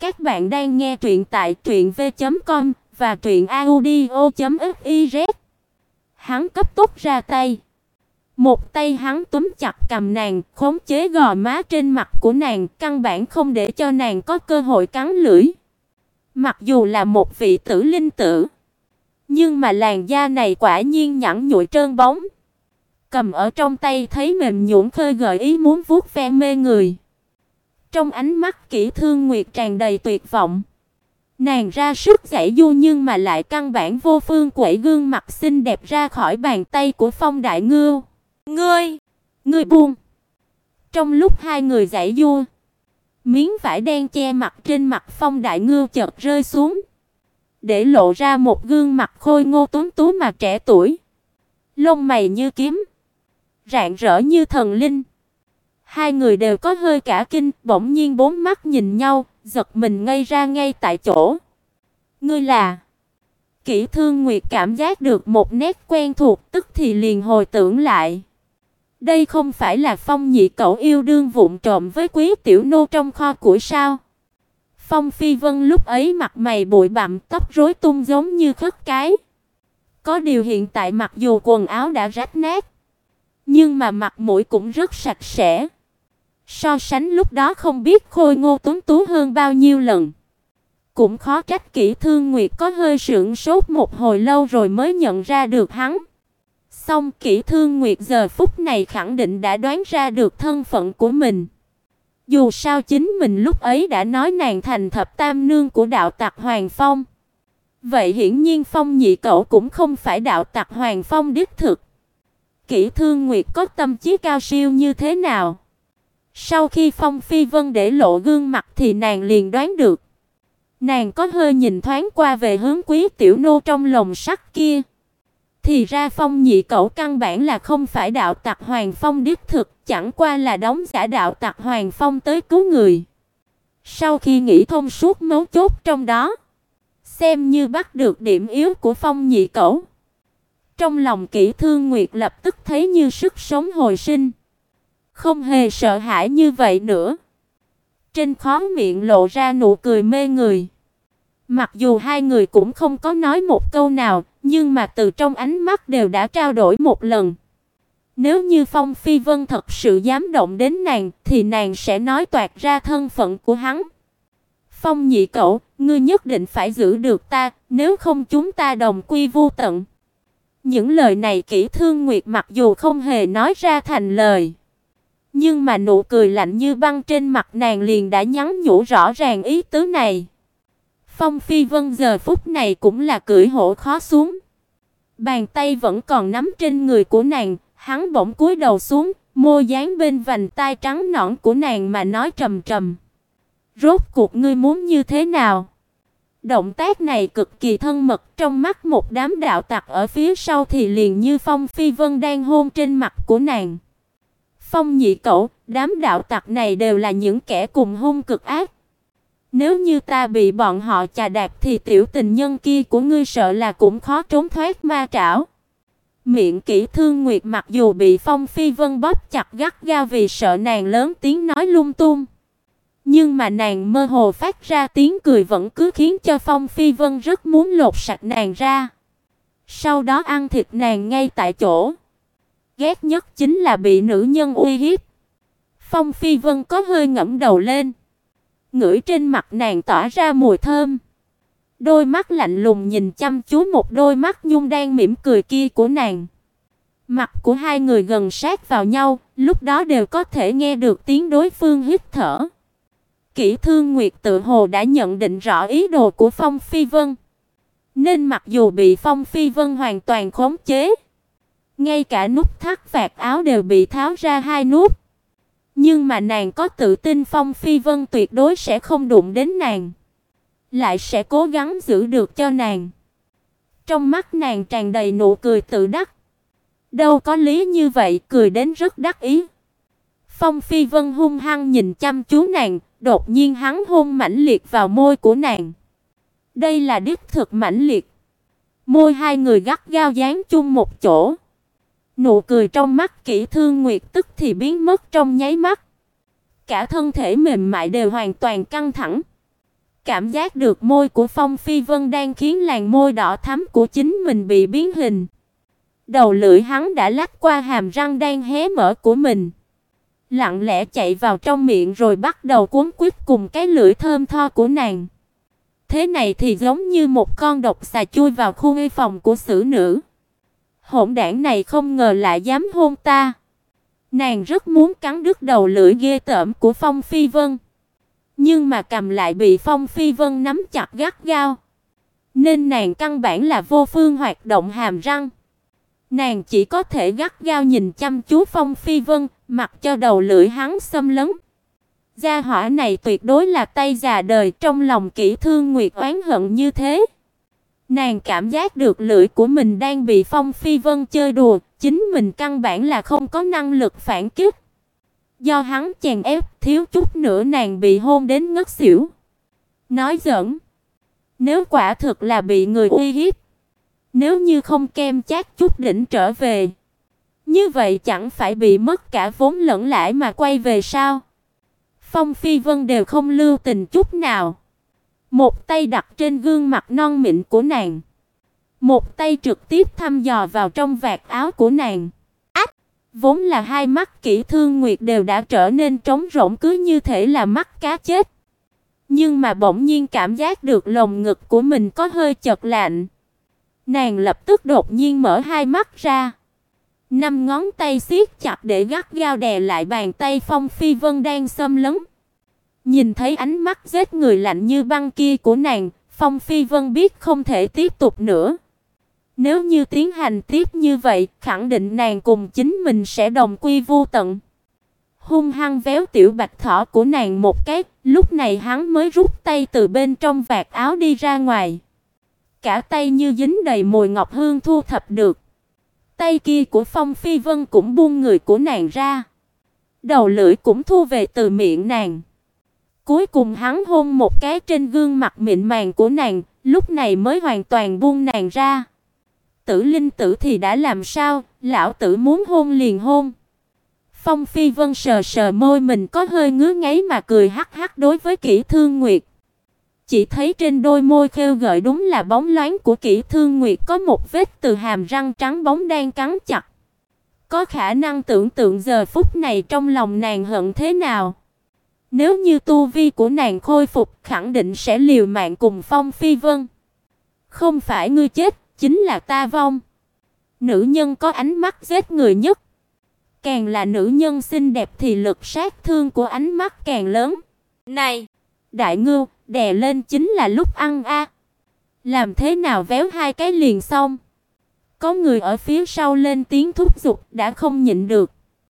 Các bạn đang nghe truyện tại truyệnv.com và truyệnaudio.fiz. Hắn cấp tốc ra tay. Một tay hắn túm chặt cầm nàng, khống chế gò má trên mặt của nàng, căn bản không để cho nàng có cơ hội cắn lưỡi. Mặc dù là một vị tử linh tử, nhưng mà làn da này quả nhiên nhẵn nhụi trơn bóng. Cầm ở trong tay thấy mềm nhũn khơi gợi ý muốn vuốt ve mê người. Trong ánh mắt Kỷ Thương Nguyệt tràn đầy tuyệt vọng. Nàng ra sức giải du nhưng mà lại căn bản vô phương quẩy gương mặt xinh đẹp ra khỏi bàn tay của Phong Đại Ngưu. "Ngươi, ngươi buông." Trong lúc hai người giải du, miếng vải đen che mặt trên mặt Phong Đại Ngưu chợt rơi xuống, để lộ ra một gương mặt khôi ngô tuấn tú mà trẻ tuổi, lông mày như kiếm, rạng rỡ như thần linh. Hai người đều có hơi cả kinh, bỗng nhiên bốn mắt nhìn nhau, giật mình ngây ra ngay tại chỗ. Ngươi là? Kỷ Thương Nguyệt cảm giác được một nét quen thuộc, tức thì liền hồi tưởng lại. Đây không phải là Phong Nhị cậu yêu đương vụng trộm với Quý tiểu nô trong kho của sao? Phong Phi Vân lúc ấy mặt mày bụi bặm, tóc rối tung giống như khất cái. Có điều hiện tại mặc dù quần áo đã rách nát, nhưng mà mặt mũi cũng rất sạch sẽ. So sánh lúc đó không biết Khôi Ngô Tuấn Tú hơn bao nhiêu lần. Cũng khó trách Kỷ Thương Nguyệt có hơi sững sốt một hồi lâu rồi mới nhận ra được hắn. Song Kỷ Thương Nguyệt giờ phút này khẳng định đã đoán ra được thân phận của mình. Dù sao chính mình lúc ấy đã nói nàng thành thập tam nương của đạo tặc Hoàng Phong. Vậy hiển nhiên Phong nhị cậu cũng không phải đạo tặc Hoàng Phong đích thực. Kỷ Thương Nguyệt có tâm trí cao siêu như thế nào? Sau khi Phong Phi Vân để lộ gương mặt thì nàng liền đoán được. Nàng có hơi nhìn thoáng qua về hướng Quý tiểu nô trong lồng sắt kia. Thì ra Phong nhị cậu căn bản là không phải đạo tặc Hoàng Phong đích thực, chẳng qua là đóng giả đạo tặc Hoàng Phong tới cứu người. Sau khi nghĩ thông suốt mấu chốt trong đó, xem như bắt được điểm yếu của Phong nhị cậu. Trong lòng Kỷ Thương Nguyệt lập tức thấy như sức sống hồi sinh không hề sợ hãi như vậy nữa. Trên khóe miệng lộ ra nụ cười mê người. Mặc dù hai người cũng không có nói một câu nào, nhưng mà từ trong ánh mắt đều đã trao đổi một lần. Nếu như Phong Phi Vân thật sự dám động đến nàng, thì nàng sẽ nói toạc ra thân phận của hắn. Phong nhị cậu, ngươi nhất định phải giữ được ta, nếu không chúng ta đồng quy vu tận. Những lời này Kỷ Thương Nguyệt mặc dù không hề nói ra thành lời, nhưng mà nụ cười lạnh như băng trên mặt nàng liền đã nhắn nhủ rõ ràng ý tứ này. Phong Phi Vân giờ phút này cũng là cưỡi hổ khó xuống. Bàn tay vẫn còn nắm trên người của nàng, hắn bỗng cúi đầu xuống, môi dán bên vành tai trắng nõn của nàng mà nói trầm trầm. Rốt cuộc ngươi muốn như thế nào? Động tác này cực kỳ thân mật, trong mắt một đám đạo tặc ở phía sau thì liền như Phong Phi Vân đang hôn trên mặt của nàng. Phong nhị cậu, đám đạo tặc này đều là những kẻ cùng hung cực ác. Nếu như ta bị bọn họ chà đạp thì tiểu tình nhân kia của ngươi sợ là cũng khó trốn thoát ma trảo. Miệng kỹ thương nguyệt mặc dù bị Phong Phi Vân bóp chặt gắt gao vì sợ nàng lớn tiếng nói lung tung. Nhưng mà nàng mơ hồ phát ra tiếng cười vẫn cứ khiến cho Phong Phi Vân rất muốn lột sạch nàng ra. Sau đó ăn thịt nàng ngay tại chỗ ghét nhất chính là bị nữ nhân uy hiếp. Phong Phi Vân có hơi ngẩng đầu lên, ngửi trên mặt nàng tỏa ra mùi thơm. Đôi mắt lạnh lùng nhìn chăm chú một đôi mắt nhung đang mỉm cười kia của nàng. Mặt của hai người gần sát vào nhau, lúc đó đều có thể nghe được tiếng đối phương hít thở. Kỷ Thương Nguyệt tự hồ đã nhận định rõ ý đồ của Phong Phi Vân, nên mặc dù bị Phong Phi Vân hoàn toàn khống chế, ngay cả nút thắt vạt áo đều bị tháo ra hai nút. Nhưng mà nàng có tự tin Phong Phi Vân tuyệt đối sẽ không đụng đến nàng, lại sẽ cố gắng giữ được cho nàng. Trong mắt nàng tràn đầy nụ cười tự đắc. Đâu có lý như vậy, cười đến rất đắc ý. Phong Phi Vân hung hăng nhìn chăm chú nàng, đột nhiên hắn hôn mãnh liệt vào môi của nàng. Đây là đích thực mãnh liệt. Môi hai người gắt gao dán chung một chỗ. Nụ cười trong mắt Kỷ Thương Nguyệt tức thì biến mất trong nháy mắt. Cả thân thể mềm mại đều hoàn toàn căng thẳng. Cảm giác được môi của Phong Phi Vân đang khiến làn môi đỏ thắm của chính mình bị biến hình. Đầu lưỡi hắn đã lách qua hàm răng đang hé mở của mình, lặng lẽ chạy vào trong miệng rồi bắt đầu cuốn quýt cùng cái lưỡi thơm tho của nàng. Thế này thì giống như một con độc xà chui vào khu y phòng của xử nữ. Hỗn đản này không ngờ lại dám hôn ta. Nàng rất muốn cắn đứt đầu lưỡi ghê tởm của Phong Phi Vân, nhưng mà cầm lại bị Phong Phi Vân nắm chặt gắt gao, nên nàng căn bản là vô phương hoạt động hàm răng. Nàng chỉ có thể gắt gao nhìn chăm chú Phong Phi Vân, mặc cho đầu lưỡi hắn xâm lấn. Gia hỏa này tuyệt đối là tay già đời, trong lòng kỹ thương nguyệt oán hận như thế. Nàng cảm giác được lưỡi của mình đang bị Phong Phi Vân chơi đùa, chính mình căn bản là không có năng lực phản kích. Do hắn chèn ép, thiếu chút nữa nàng bị hôn đến ngất xỉu. Nói giỡn, nếu quả thực là bị người uy hiếp, nếu như không kem chát chút đỉnh trở về, như vậy chẳng phải bị mất cả vốn lẫn lãi mà quay về sao? Phong Phi Vân đều không lưu tình chút nào. Một tay đặt trên gương mặt non mịn của nàng, một tay trực tiếp thăm dò vào trong vạt áo của nàng. Ách, vốn là hai mắt kỹ thương nguyệt đều đã trở nên trống rỗng cứ như thể là mắt cá chết. Nhưng mà bỗng nhiên cảm giác được lồng ngực của mình có hơi chợt lạnh. Nàng lập tức đột nhiên mở hai mắt ra. Năm ngón tay siết chặt để gắt gao đè lại bàn tay Phong Phi Vân đang xâm lấn. Nhìn thấy ánh mắt giết người lạnh như băng kia của nàng, Phong Phi Vân biết không thể tiếp tục nữa. Nếu như tiến hành tiếp như vậy, khẳng định nàng cùng chính mình sẽ đồng quy vu tận. Hung hăng véo tiểu bạch thỏ của nàng một cái, lúc này hắn mới rút tay từ bên trong vạt áo đi ra ngoài. Cả tay như dính đầy mùi ngọc hương thu thập được. Tay kia của Phong Phi Vân cũng buông người của nàng ra. Đầu lưỡi cũng thu về từ miệng nàng. Cuối cùng hắn hôn một cái trên gương mặt mịn màng của nàng, lúc này mới hoàn toàn buông nàng ra. Tử Linh tử thì đã làm sao, lão tử muốn hôn liền hôn. Phong Phi Vân sờ sờ môi mình có hơi ngứa ngáy mà cười hắc hắc đối với Kỷ Thương Nguyệt. Chỉ thấy trên đôi môi khêu gợi đúng là bóng loáng của Kỷ Thương Nguyệt có một vết từ hàm răng trắng bóng đang cắn chặt. Có khả năng tưởng tượng giờ phút này trong lòng nàng hận thế nào. Nếu như tu vi của nàng khôi phục, khẳng định sẽ liều mạng cùng Phong Phi Vân. Không phải ngươi chết, chính là ta vong. Nữ nhân có ánh mắt giết người nhất. Càng là nữ nhân xinh đẹp thì lực sát thương của ánh mắt càng lớn. Này, đại ngưu, đè lên chính là lúc ăn a. Làm thế nào véo hai cái liền xong. Có người ở phía sau lên tiếng thúc giục đã không nhịn được.